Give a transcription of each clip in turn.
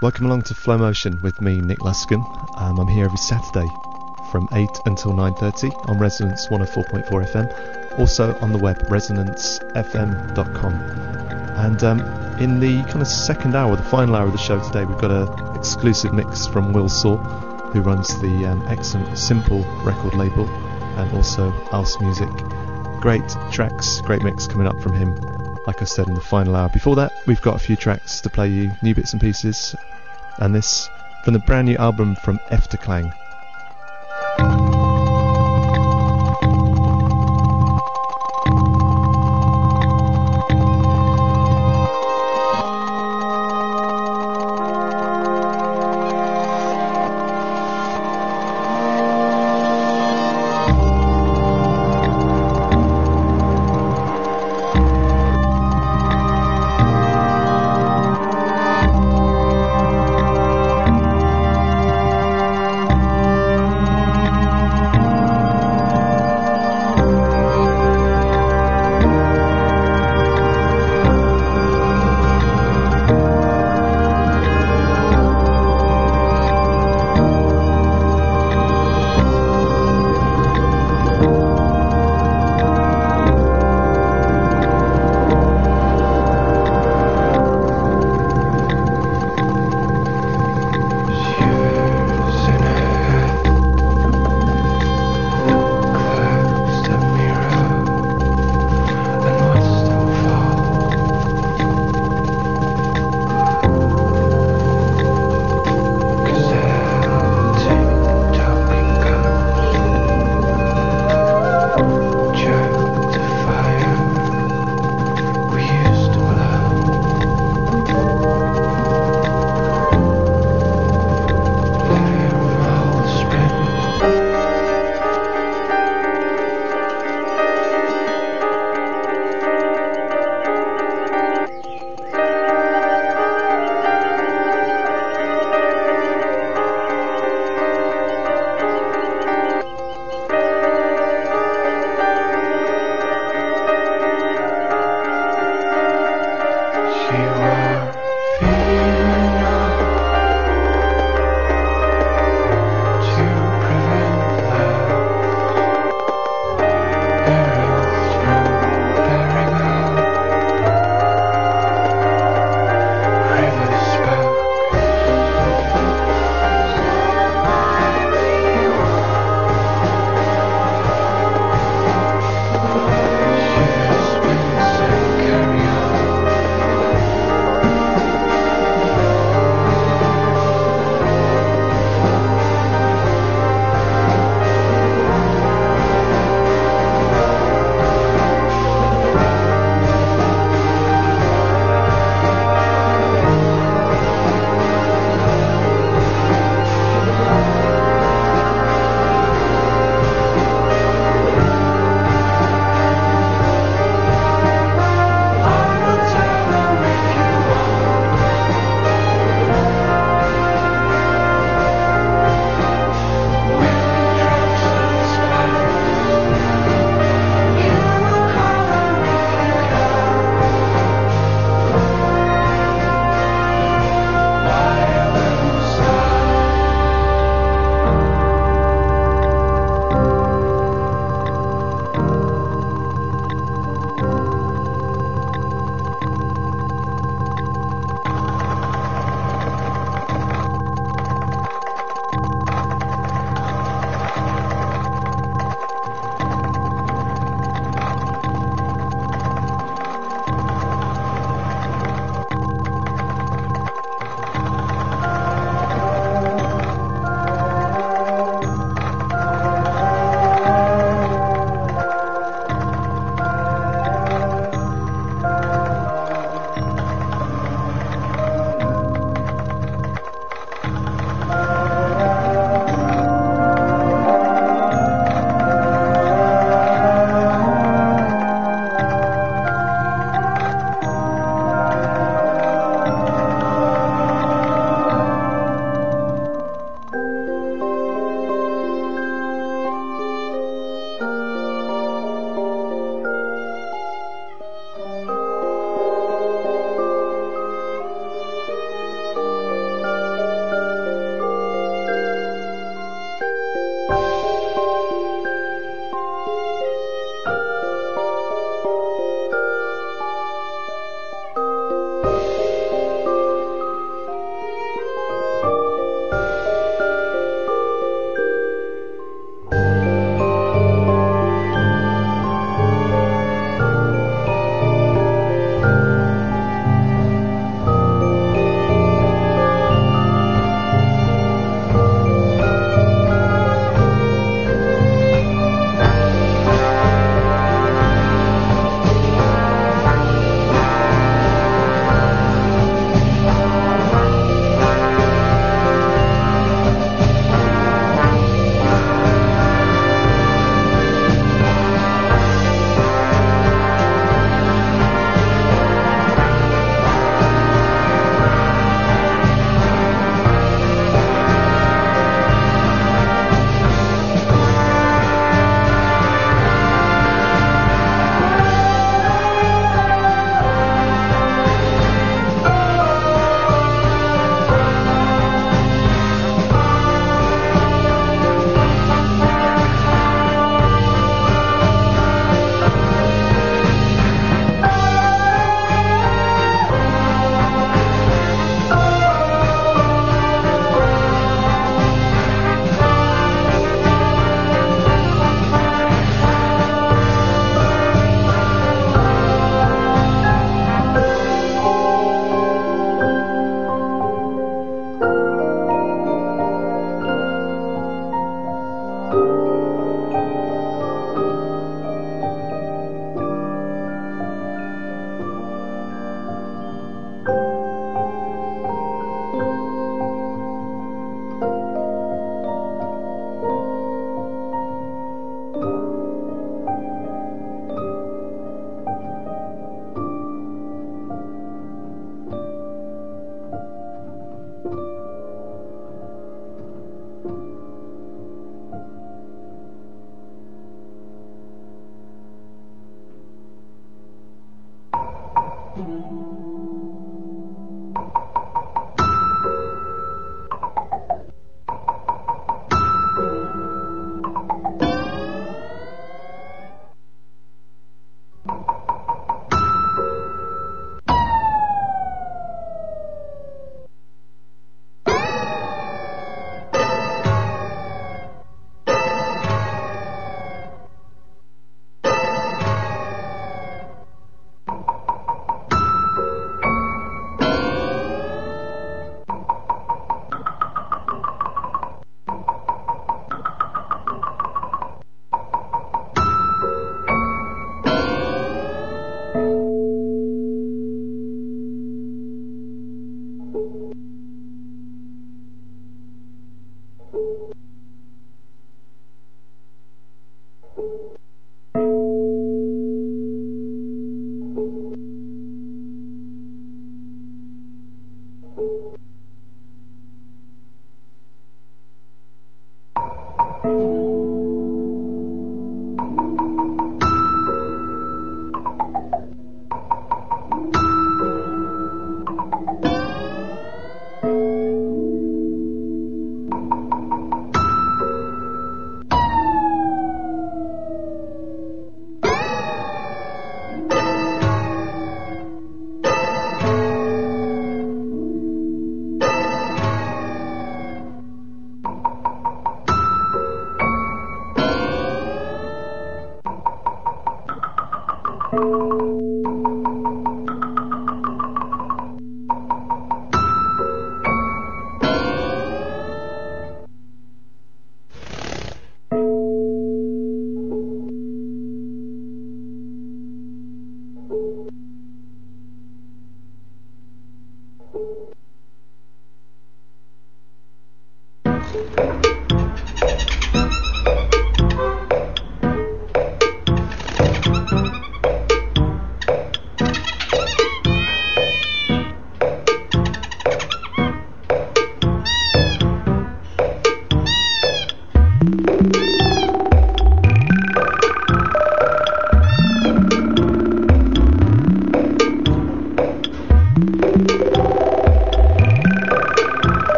Welcome along to Flo Motion with me, Nick Luscombe. Um, I'm here every Saturday from 8 until 9.30 on Resonance 104.4 FM, also on the web, resonancefm.com. And um, in the kind of second hour, the final hour of the show today, we've got an exclusive mix from Will Saul, who runs the um, excellent Simple record label, and also Aus Music. Great tracks, great mix coming up from him like I said in the final hour. Before that, we've got a few tracks to play you, new bits and pieces, and this from the brand new album from Efterklang.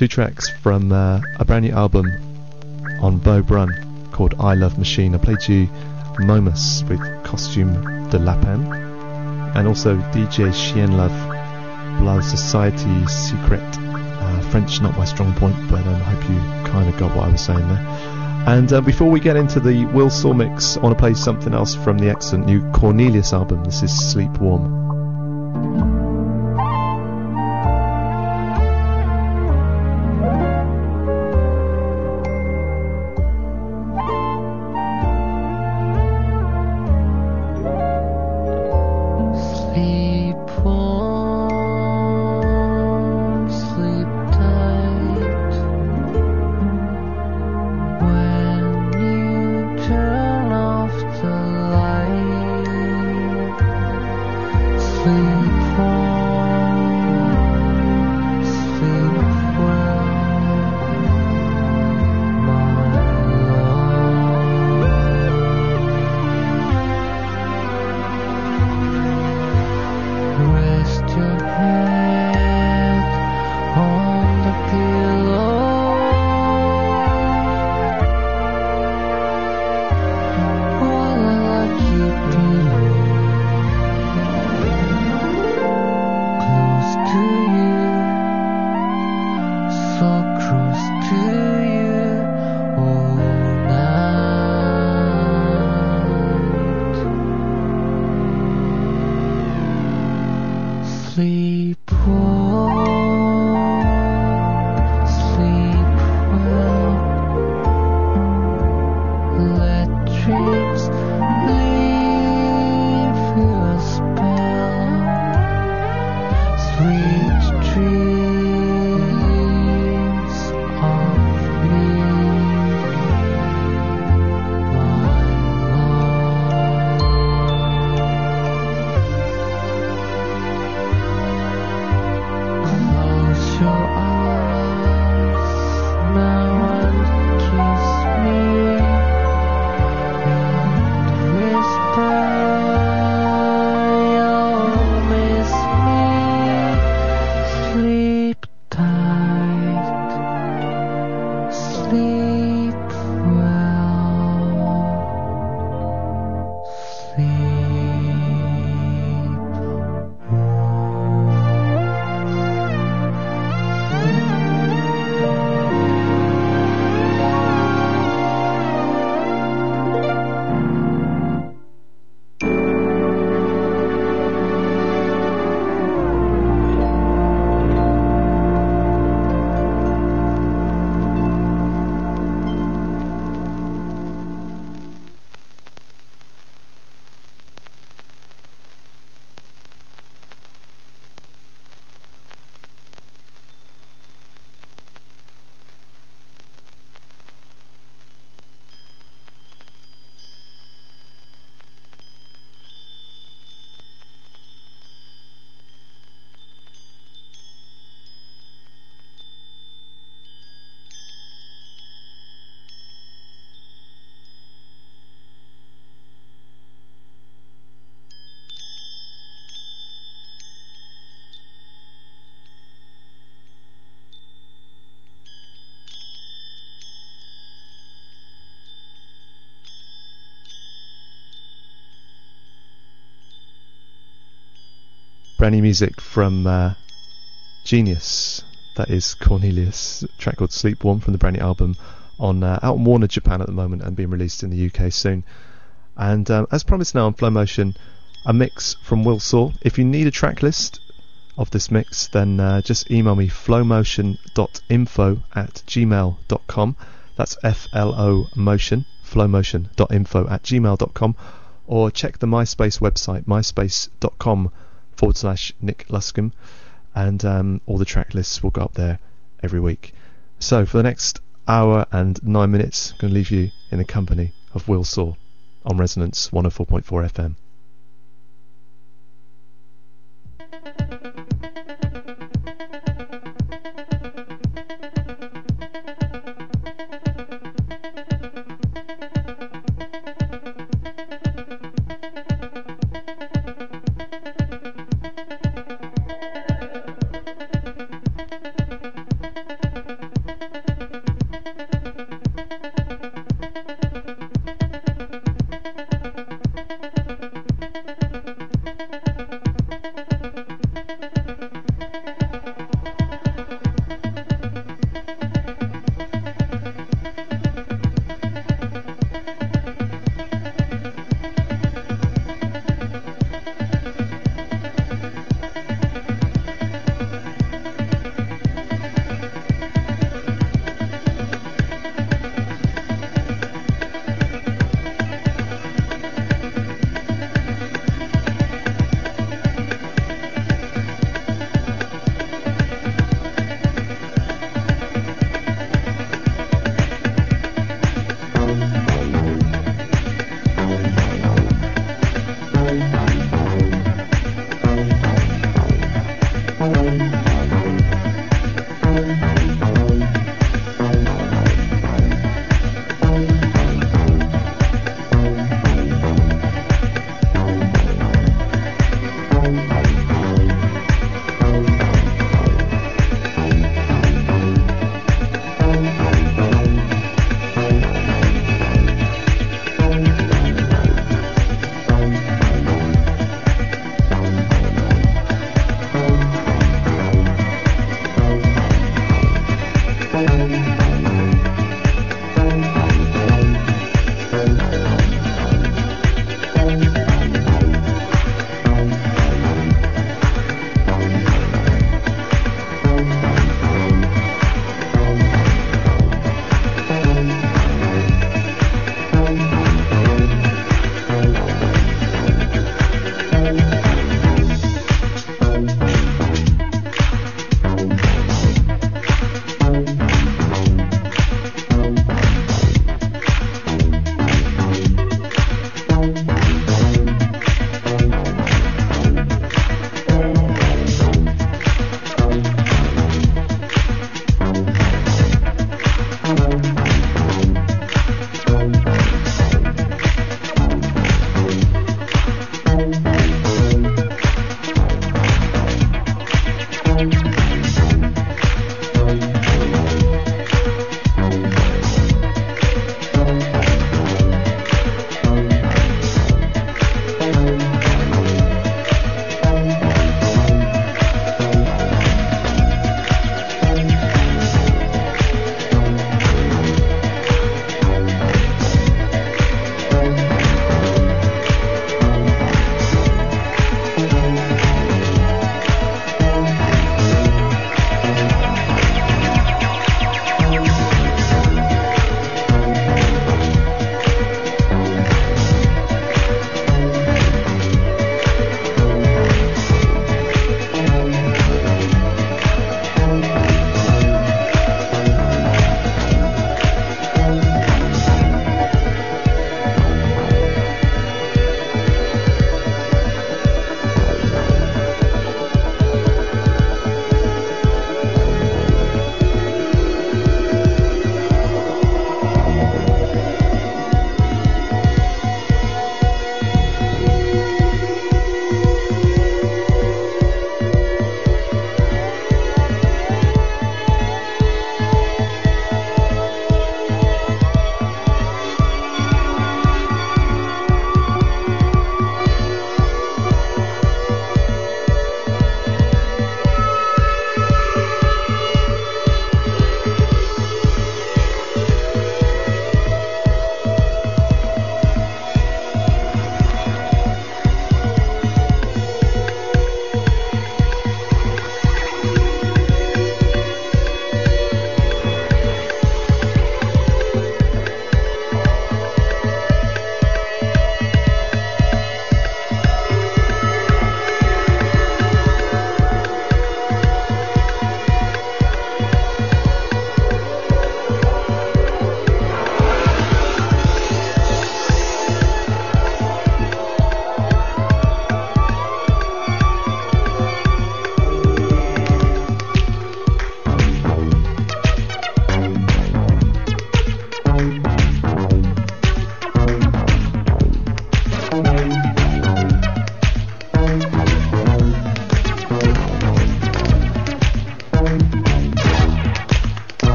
Two tracks from uh, a brand new album on Beau Brun called I Love Machine. I played you Momus with Costume de Lapin and also DJ Chien Love Blood Society Secret. Uh, French not my strong point, but um, I hope you kind of got what I was saying there. And uh, before we get into the Will Saul mix, I want to play something else from the excellent new Cornelius album. This is Sleep Warm. Brand new music from uh, Genius. That is Cornelius, track called Sleep Warm from the brand new album on uh, out in Warner Japan at the moment and being released in the UK soon. And um, as promised now on Flo Motion, a mix from Will Saul. If you need a track list of this mix, then uh, just email me flomotion.info at gmail.com. That's F L O motion, flomotion.info at gmail.com. Or check the MySpace website, myspace.com forward slash Nick Luscombe, and um, all the track lists will go up there every week. So for the next hour and nine minutes, I'm going to leave you in the company of Will Saul on Resonance 104.4 FM.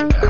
Impact.